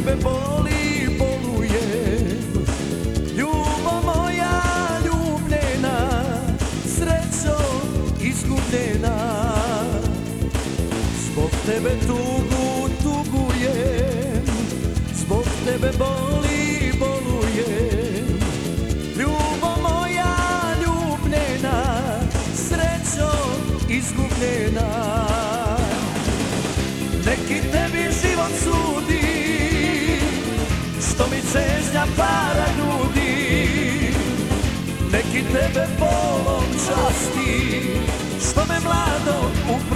tebe boli, bolujem Ljubo moja ljubljena Srećo izgubljena. Zbog tebe tugu tugujem. Zbog tebe boli, bolujem. Ljubo moja ljubljena Srećo izgubljena. Neki tebi mi para grudi Neki tebe volom časti. Što me mlado upropasti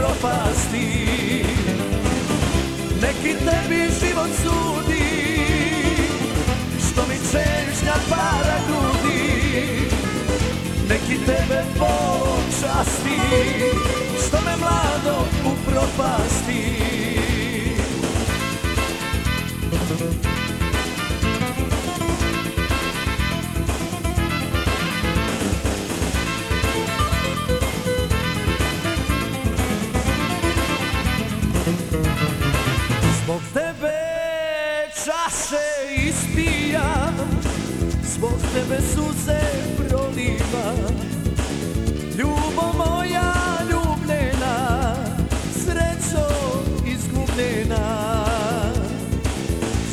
čaše ispijam Zbog tebe suze prolivam. Ljubo moja ljubljena Srećo izgubljena.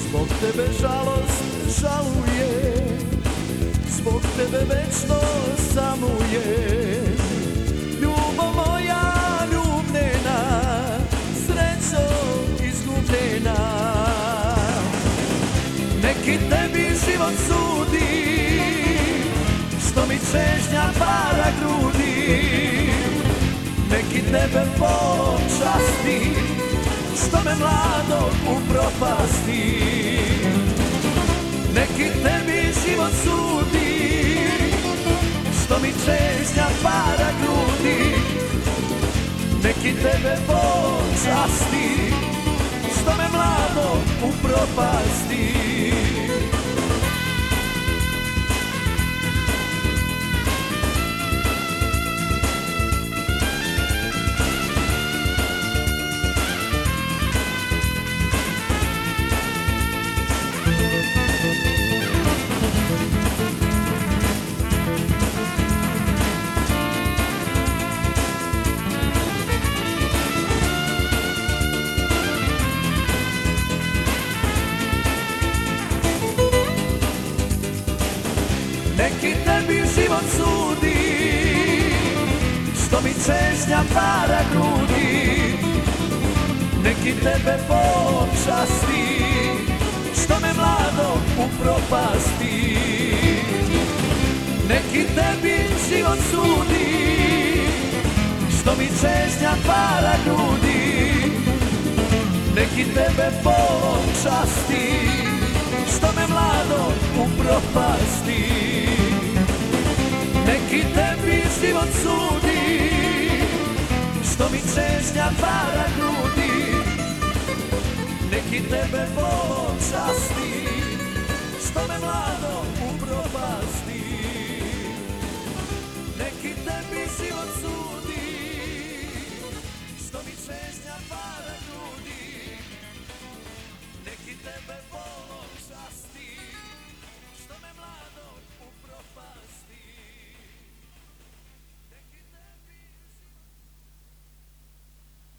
Zbog tebe žalost žalujem Zbog tebe večno samujem život sudi Što mi čežnja para grudi. Neki tebe počasti Što me mlado upropasti. Neki tebi život sudi Što mi čežnja para grudi. Neki tebe počasti Što me mlado upropasti Neki tebi život sudi Što mi čežnja para grudi. Neki tebe počasti Što me mlado upropasti. Neki tebi život sudi Što mi čežnja para grudi. Neki tebe počasti Što me mlado upropasti. Neki tebi život sudi Što mi čežnja para grudi. Neki tebe počasti Što me mlado upropasti. Neki tebi život sudi Što mi čežnja para